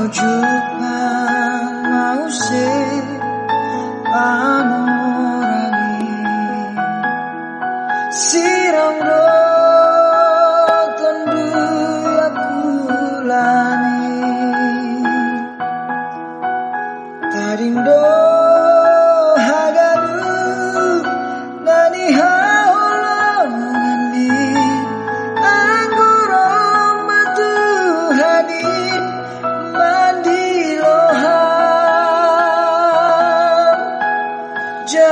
Sejukkan mausik ini Siram rotan ku kulani tadi doa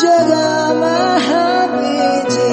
jaga maha biji